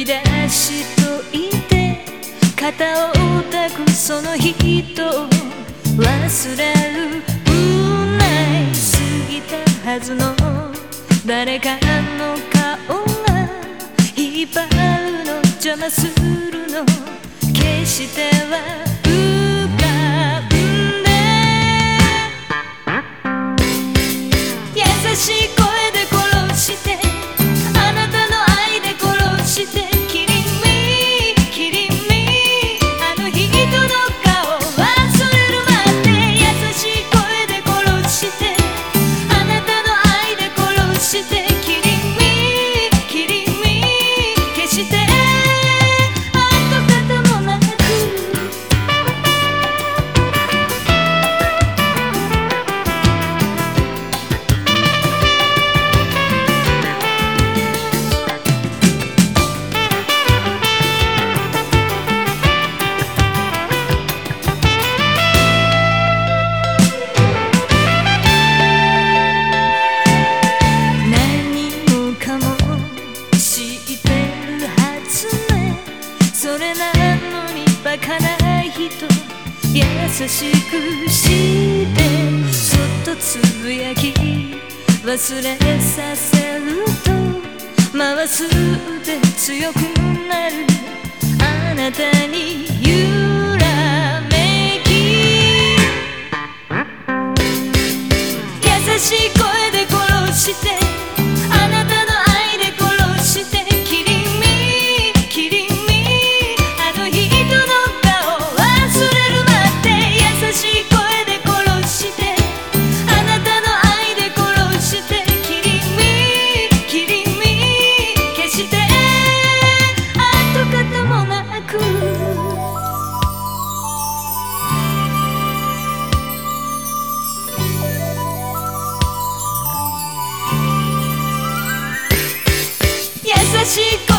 い出しといて肩を抱くその人を忘れるうない過ぎたはずの誰かの顔が引っ張るの邪魔するの決しては優しくなのにバカな人。優しくしてそっとつぶやき忘れさせると回すで強くなる。あなたに揺らめき。優しい声で殺してしく